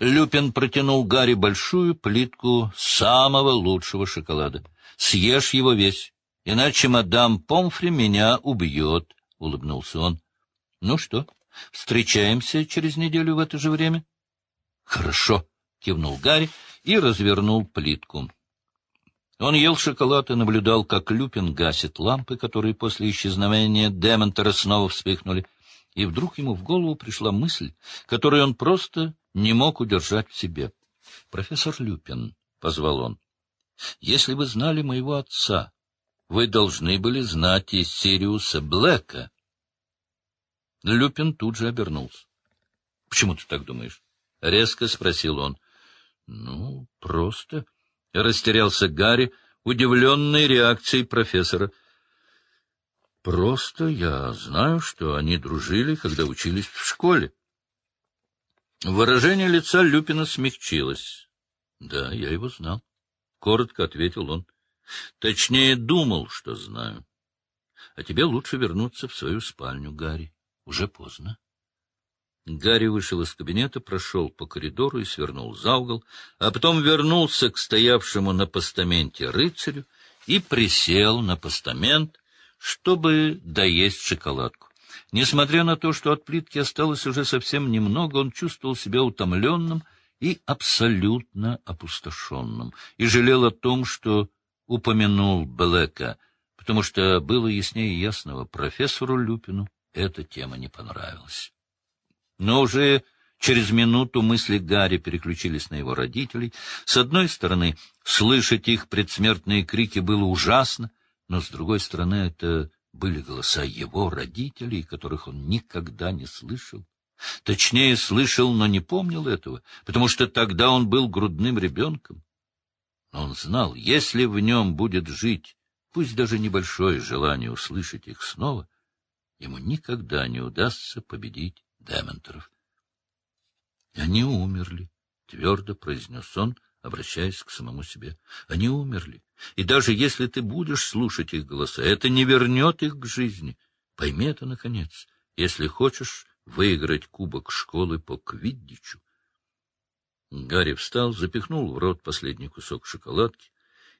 Люпин протянул Гарри большую плитку самого лучшего шоколада. «Съешь его весь, иначе мадам Помфри меня убьет», — улыбнулся он. «Ну что, встречаемся через неделю в это же время?» «Хорошо», — кивнул Гарри и развернул плитку. Он ел шоколад и наблюдал, как Люпин гасит лампы, которые после исчезновения Демонтера снова вспыхнули. И вдруг ему в голову пришла мысль, которую он просто не мог удержать в себе. — Профессор Люпин, — позвал он, — если вы знали моего отца, вы должны были знать и Сириуса Блэка. Люпин тут же обернулся. — Почему ты так думаешь? — резко спросил он. — Ну, просто... — растерялся Гарри, удивленной реакцией профессора. — Просто я знаю, что они дружили, когда учились в школе. Выражение лица Люпина смягчилось. — Да, я его знал. — коротко ответил он. — Точнее, думал, что знаю. А тебе лучше вернуться в свою спальню, Гарри. Уже поздно. Гарри вышел из кабинета, прошел по коридору и свернул за угол, а потом вернулся к стоявшему на постаменте рыцарю и присел на постамент, чтобы доесть шоколадку. Несмотря на то, что от плитки осталось уже совсем немного, он чувствовал себя утомленным и абсолютно опустошенным, и жалел о том, что упомянул Блэка, потому что было яснее ясного профессору Люпину эта тема не понравилась. Но уже через минуту мысли Гарри переключились на его родителей. С одной стороны, слышать их предсмертные крики было ужасно, но с другой стороны, это были голоса его родителей, которых он никогда не слышал. Точнее, слышал, но не помнил этого, потому что тогда он был грудным ребенком. Но он знал, если в нем будет жить, пусть даже небольшое желание услышать их снова, ему никогда не удастся победить Дементоров. — Они умерли, — твердо произнес он, обращаясь к самому себе. — Они умерли. И даже если ты будешь слушать их голоса, это не вернет их к жизни. Пойми это, наконец, если хочешь выиграть кубок школы по квиддичу. Гарри встал, запихнул в рот последний кусок шоколадки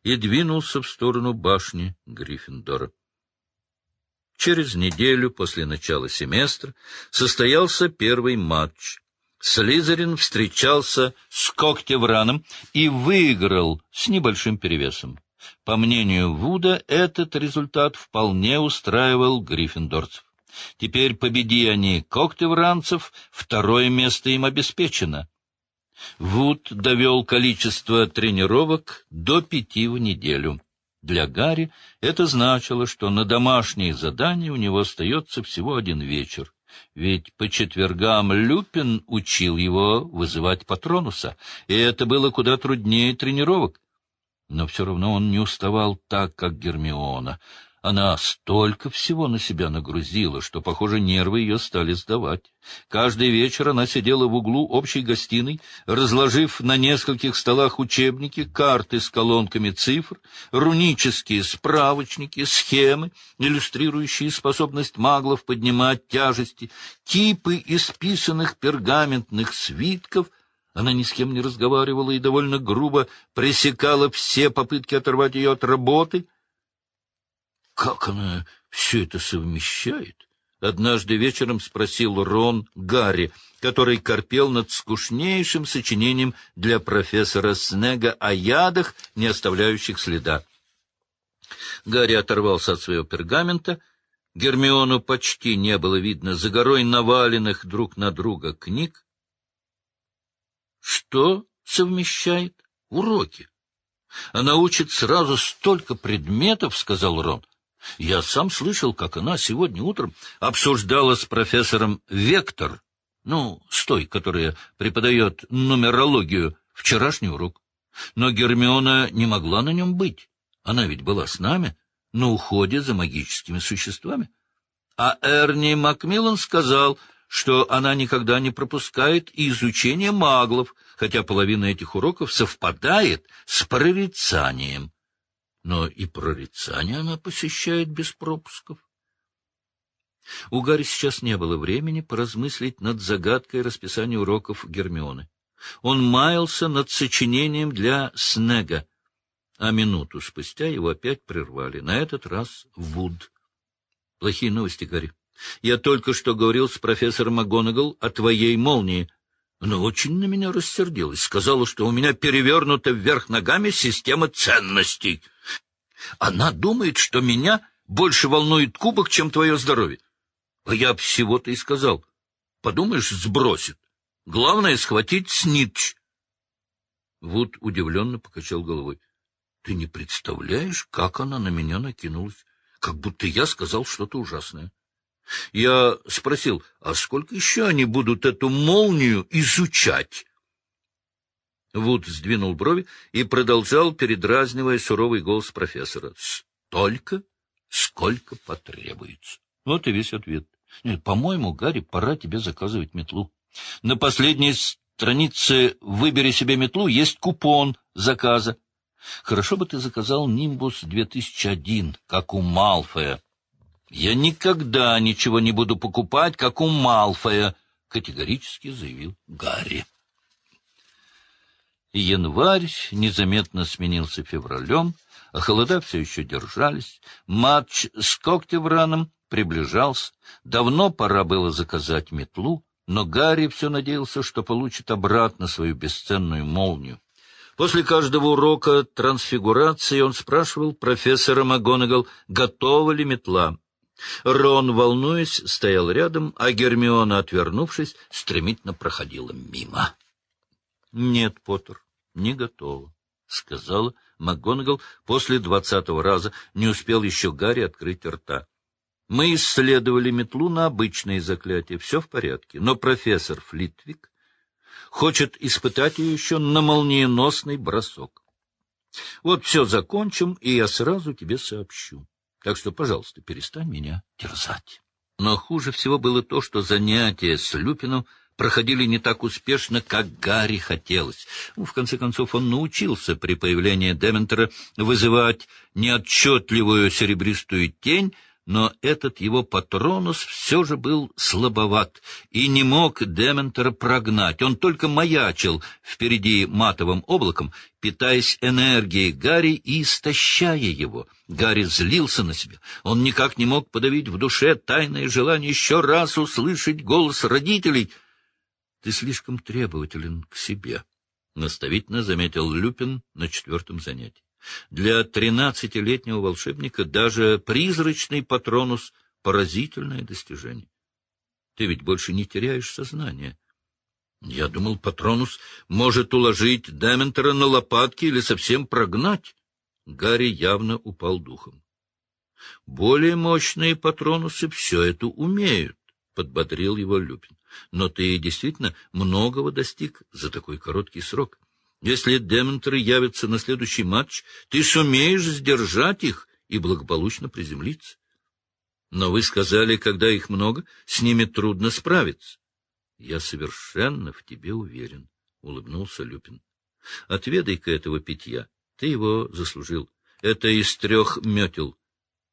и двинулся в сторону башни Гриффиндора. Через неделю после начала семестра состоялся первый матч. Слизерин встречался с Когтевраном и выиграл с небольшим перевесом. По мнению Вуда, этот результат вполне устраивал гриффиндорцев. Теперь победи они когтевранцев, второе место им обеспечено. Вуд довел количество тренировок до пяти в неделю. Для Гарри это значило, что на домашние задания у него остается всего один вечер. Ведь по четвергам Люпин учил его вызывать патронуса, и это было куда труднее тренировок. Но все равно он не уставал так, как Гермиона. Она столько всего на себя нагрузила, что, похоже, нервы ее стали сдавать. Каждый вечер она сидела в углу общей гостиной, разложив на нескольких столах учебники, карты с колонками цифр, рунические справочники, схемы, иллюстрирующие способность маглов поднимать тяжести, типы исписанных пергаментных свитков — она ни с кем не разговаривала и довольно грубо пресекала все попытки оторвать ее от работы — как она все это совмещает? Однажды вечером спросил Рон Гарри, который корпел над скучнейшим сочинением для профессора Снега о ядах, не оставляющих следа. Гарри оторвался от своего пергамента. Гермиону почти не было видно за горой наваленных друг на друга книг. Что совмещает? Уроки. Она учит сразу столько предметов, — сказал Рон. Я сам слышал, как она сегодня утром обсуждала с профессором Вектор, ну, с той, которая преподает нумерологию, вчерашний урок. Но Гермиона не могла на нем быть. Она ведь была с нами, на уходе за магическими существами. А Эрни Макмиллан сказал, что она никогда не пропускает изучение маглов, хотя половина этих уроков совпадает с прорицанием но и прорицание она посещает без пропусков. У Гарри сейчас не было времени поразмыслить над загадкой расписания уроков Гермионы. Он маялся над сочинением для Снега, а минуту спустя его опять прервали, на этот раз Вуд. Плохие новости, Гарри. Я только что говорил с профессором МакГонагал о твоей молнии. Она очень на меня рассердилась, сказала, что у меня перевернута вверх ногами система ценностей. Она думает, что меня больше волнует кубок, чем твое здоровье. А я всего-то и сказал. Подумаешь, сбросит. Главное — схватить снитч. Вуд удивленно покачал головой. — Ты не представляешь, как она на меня накинулась, как будто я сказал что-то ужасное. Я спросил, а сколько еще они будут эту молнию изучать? Вуд сдвинул брови и продолжал, передразнивая суровый голос профессора. — Столько, сколько потребуется. Вот и весь ответ. По-моему, Гарри, пора тебе заказывать метлу. На последней странице «Выбери себе метлу» есть купон заказа. Хорошо бы ты заказал «Нимбус 2001», как у Малфоя. Я никогда ничего не буду покупать, как у Малфоя, — категорически заявил Гарри. Январь незаметно сменился февралем, а холода все еще держались. Матч с Коктевраном приближался. Давно пора было заказать метлу, но Гарри все надеялся, что получит обратно свою бесценную молнию. После каждого урока трансфигурации он спрашивал профессора МакГонагал, готова ли метла. Рон, волнуясь, стоял рядом, а Гермиона, отвернувшись, стремительно проходила мимо. — Нет, Поттер, не готова, — сказала МакГонагал после двадцатого раза. Не успел еще Гарри открыть рта. Мы исследовали метлу на обычные заклятия, все в порядке, но профессор Флитвик хочет испытать ее еще на молниеносный бросок. Вот все закончим, и я сразу тебе сообщу. Так что, пожалуйста, перестань меня терзать. Но хуже всего было то, что занятия с Люпином проходили не так успешно, как Гарри хотелось. Ну, в конце концов, он научился при появлении Дементера вызывать неотчетливую серебристую тень, но этот его патронус все же был слабоват и не мог Дементера прогнать. Он только маячил впереди матовым облаком, питаясь энергией Гарри и истощая его. Гарри злился на себя. Он никак не мог подавить в душе тайное желание еще раз услышать голос родителей. — Ты слишком требователен к себе, — наставительно заметил Люпин на четвертом занятии. Для тринадцатилетнего волшебника даже призрачный патронус — поразительное достижение. Ты ведь больше не теряешь сознание. Я думал, патронус может уложить Дементера на лопатки или совсем прогнать. Гарри явно упал духом. Более мощные патронусы все это умеют, — подбодрил его Люпин. Но ты действительно многого достиг за такой короткий срок. Если дементоры явятся на следующий матч, ты сумеешь сдержать их и благополучно приземлиться. Но вы сказали, когда их много, с ними трудно справиться. — Я совершенно в тебе уверен, — улыбнулся Люпин. — Отведай-ка этого питья. Ты его заслужил. Это из трех метел.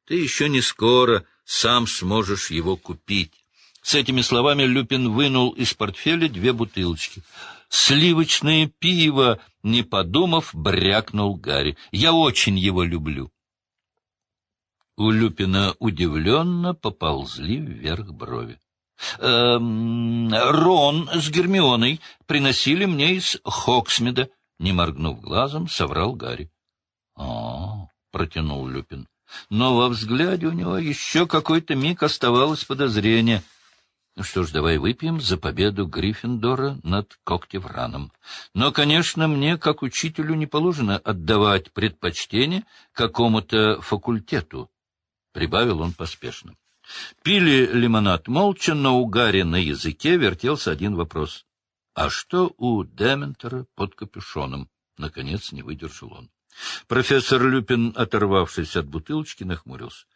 Ты еще не скоро сам сможешь его купить. С этими словами Люпин вынул из портфеля две бутылочки — Сливочное пиво, не подумав, брякнул Гарри. Я очень его люблю. У Люпина удивленно поползли вверх брови. «Эм, Рон с Гермионой приносили мне из Хоксмида, не моргнув глазом, соврал Гарри. А, протянул Люпин. Но во взгляде у него еще какой-то миг оставалось подозрение — ну что ж, давай выпьем за победу Гриффиндора над Когтевраном. Но, конечно, мне, как учителю, не положено отдавать предпочтение какому-то факультету, — прибавил он поспешно. Пили лимонад молча, но у Гарри на языке вертелся один вопрос. А что у Дементера под капюшоном? Наконец не выдержал он. Профессор Люпин, оторвавшись от бутылочки, нахмурился.